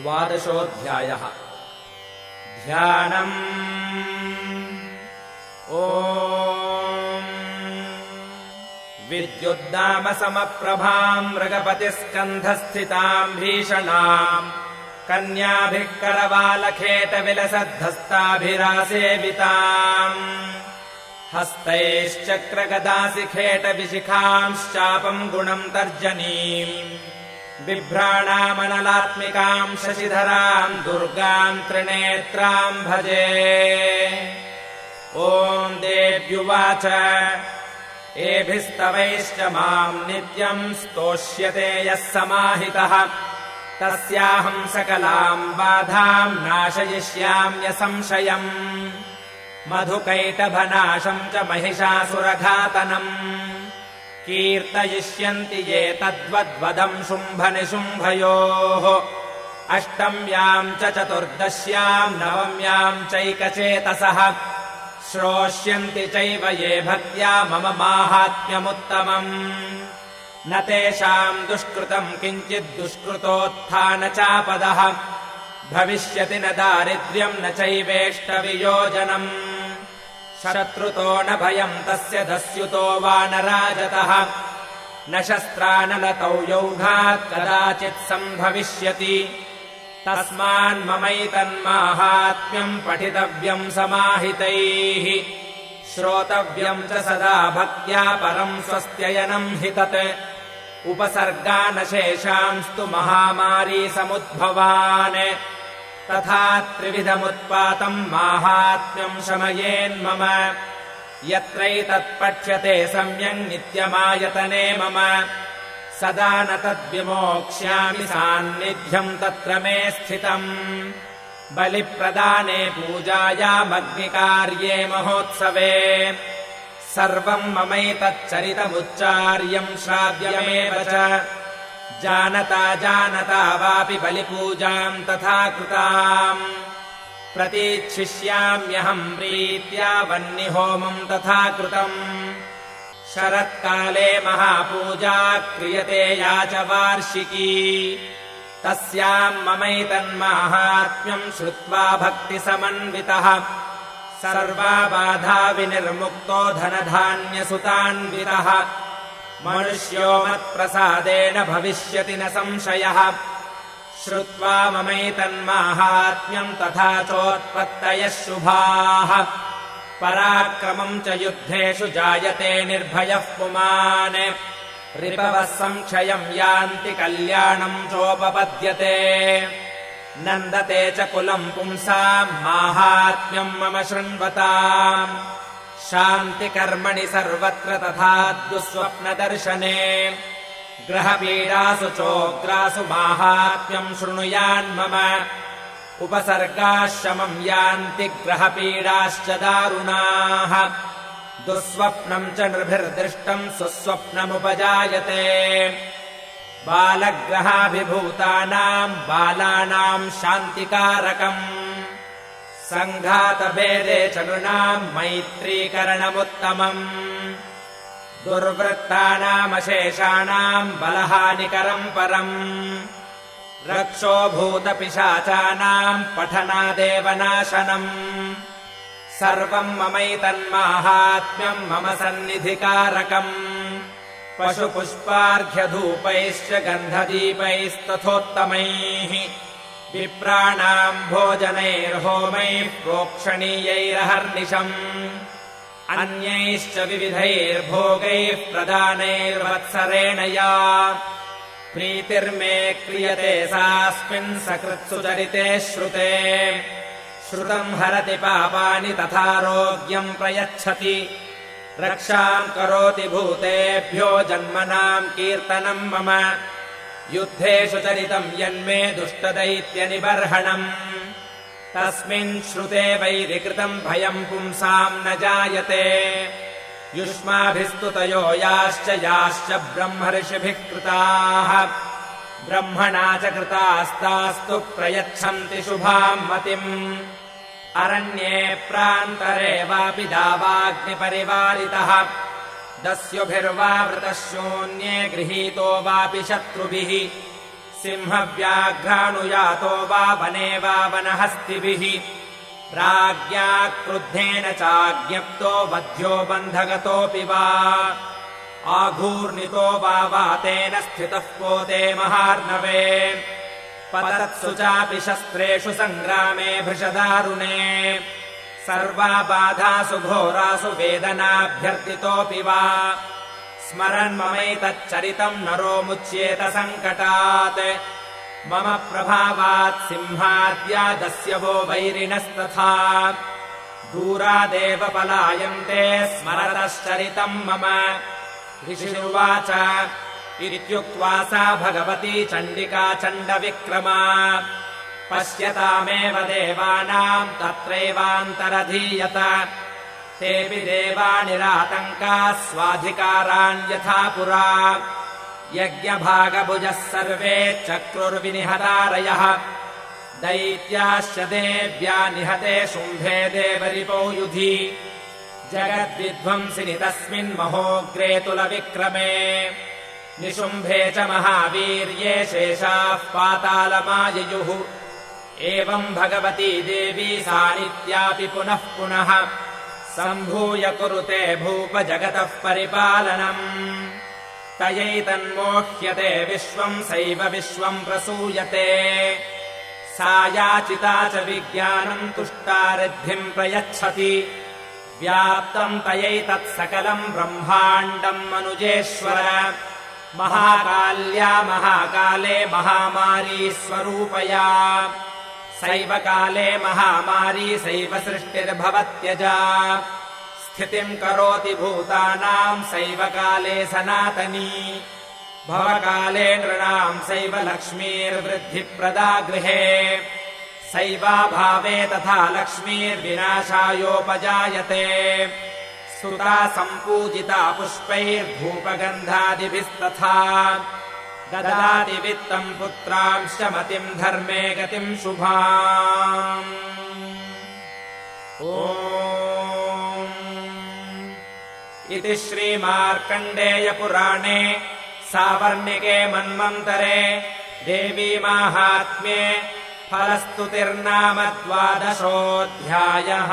द्वादशोऽध्यायः। ध्यानम्। ओ विद्युद्दामसमप्रभाम् मृगपतिस्कन्धस्थिताम् भीषणाम्। कन्याभिः करवालखेटविलसद्धस्ताभिरासेविताम् हस्तैश्चक्रगदासिखेटविशिखांश्चापम् गुणम् तर्जनीम् बिभ्राणामनलात्मिकाम् शशिधराम् दुर्गाम् त्रिनेत्राम् भजे। ॐ देव्युवाच। एभिस्तवैश्च माम् नित्यम् स्तोष्यते यः समाहितः। तस्याहम् सकलाम् बाधाम् नाशयिष्याम्यसंशयम् मधुकैटभनाशम् च महिषासुरघातनम् कीर्तयिष्यन्ति ये तद्वद्वदम् शुम्भनिशुम्भयोः अष्टम्याम् च चतुर्दश्याम् नवम्याम् चैकचेतसः। श्रोष्यन्ति चैव ये भक्त्या मम माहात्म्यमुत्तमम्। न तेषाम् दुष्कृतम् किञ्चिद्दुष्कृतोत्थानचापदः भविष्यति न दारिद्र्यम् न चैवेष्टवियोजनम् शत्रुतो न भयम् तस्य दस्युतो वा न राजतः। न शस्त्रानलतौ यौघात् कदाचित् सम्भविष्यति। तस्मान्ममैतन्माहात्म्यम् पठितव्यम् समाहितैः। श्रोतव्यम् च सदा भक्त्या परम् स्वस्त्ययनम् हि तत्। उपसर्गानशेषांस्तु महामारी समुद्भवान् तथा त्रिविधमुत्पातम् माहात्म्यम् शमयेन्मम। यत्रैतत्पठ्यते सम्यङ् नित्यमायतने मम। सदा न तद्विमोक्ष्यामि सान्निध्यम् तत्र मे स्थितम्। बलिप्रदाने पूजायामग्निकार्ये महोत्सवे। सर्वम् ममैतच्चरितमुच्चार्यम् श्राव्यमेव च जानता जानता वापि बलिपूजाम् तथा कृताम्। प्रतीच्छिष्याम्यहम् प्रीत्या वह्निहोमम् तथा कृतम्। शरत्काले महापूजा क्रियते या च वार्षिकी। तस्याम् ममैतन्माहात्म्यम् श्रुत्वा भक्तिसमन्वितः। सर्वा बाधा विनिर्मुक्तो धनधान्यसुतान्वितः मनुष्यो मत्प्रसादेन भविष्यति न संशयः। श्रुत्वा ममैतन्माहात्म्यम् तथा चोत्पत्तयः शुभाः। पराक्रमम् च युद्धेषु जायते निर्भयः पुमान्। रिपवः संक्षयम् यान्ति कल्याणम् चोपपद्यते। नन्दते च कुलम् पुंसाम् माहात्म्यम् मम शृण्वताम् शान्तिकर्मणि सर्वत्र तथा दुःस्वप्नदर्शने ग्रहपीडासु चोग्रासु माहात्म्यम् शृणुयान्मम उपसर्गाः शमम् यान्ति ग्रहपीडाश्च दारुणाः। दुःस्वप्नम् च नृभिर्दृष्टम् सुस्वप्नमुपजायते। बालग्रहाभिभूतानाम् बालानाम् शान्तिकारकम् सङ्घातभेदे च नृणाम् मैत्रीकरणमुत्तमम्। दुर्वृत्तानामशेषाणाम् बलहानिकरम् परम्। रक्षो भूतपिशाचानाम् पठनादेव नाशनम् सर्वम् ममैतन्माहात्म्यम् मम सन्निधिकारकम्। पशुपुष्पार्घ्यधूपैश्च गन्धदीपैस्तथोत्तमैः विप्राणाम् भोजनैर्होमैः प्रोक्षणीयैरहर्निशम्। अन्यैश्च विविधैर्भोगैः प्रदानैर्वत्सरेण या। प्रीतिर्मे क्रियते सास्मिन् सकृत्सुचरिते श्रुते। श्रुतम् हरति पापानि तथारोग्यम् प्रयच्छति। रक्षाम् करोति भूतेभ्यो जन्मनाम् कीर्तनम् मम युद्धेषु चरितम् यन्मे दुष्टदैत्यनिबर्हणम्। तस्मिन् श्रुते वैरिकृतम् भयम् पुंसाम् न जायते। युष्माभिस्तुतयो याश्च याश्च ब्रह्मर्षिभिः कृताः। ब्रह्मणा च कृतास्तास्तु प्रयच्छन्ति शुभाम् मतिम्। अरण्ये प्रान्तरे वापि दावाग्निपरिवारितः दस्युभिर्वावृतः शून्ये गृहीतो वापि शत्रुभिः। सिंहव्याघ्रानुयातो वा वने वा वनहस्तिभिः। राज्ञा क्रुद्धेन चाज्ञप्तो वध्यो बन्धगतोऽपि वा। आघूर्णितो वा वातेन स्थितः पोते महार्णवे। पतत्सु चापि शस्त्रेषु सङ्ग्रामे भृशदारुणे सर्वा बाधासु घोरासु वेदनाभ्यर्थितोऽपि वा। स्मरन् ममैतच्चरितम् नरोमुच्येत सङ्कटात्। मम प्रभावात् सिंहाद्यादस्य वो वैरिणस्तथा। दूरादेव पलायन्ते स्मरतश्चरितम् मम। ऋषिरुवाच इत्युक्त्वा सा भगवती चण्डिका चण्डविक्रमा पश्यतामेव देवानाम् तत्रैवान्तरधीयत। तेऽपि देवानिरातङ्काः स्वाधिकारान् यथा पुरा। यज्ञभागभुजः सर्वे चक्रुर्विनिहतारयः। दैत्याश्च देव्या निहते शुम्भे देवरिपो युधि। जगद्विध्वंसिनि तस्मिन्महोऽग्रे तुलविक्रमे। निशुम्भे च महावीर्ये शेषाः पातालमाययुः एवम् भगवती देवी सा नित्यापि पुनः पुनः। सम्भूय कुरुते भूप जगतः परिपालनम्। तयैतन्मोह्यते विश्वम् सैव विश्वम् प्रसूयते। सा याचिता च विज्ञानम् तुष्टारिद्धिम् प्रयच्छति। व्याप्तम् तयैतत् सकलम् ब्रह्माण्डम् मनुजेश्वर। महाकाल्या महाकाले महामारी स्वरूपया सैव काले महामारी सैव सृष्टिर्भवत्यजा। स्थितिम् करोति भूतानाम् सैव काले सनातनी। भवकाले नृणाम् सैव लक्ष्मीर्वृद्धिप्रदा गृहे। सैवाभावे तथा लक्ष्मीर्विनाशायोपजायते। स्तुता सम्पूजिता पुष्पैर्भूपगन्धादिभिस्तथा ददादिवित्तम् पुत्रांश्च मतिम् धर्मे गतिम् शुभा इति श्रीमार्कण्डेयपुराणे सावर्णिके मन्वन्तरे देवी माहात्म्ये फलस्तुतिर्नाम द्वादशोऽध्यायः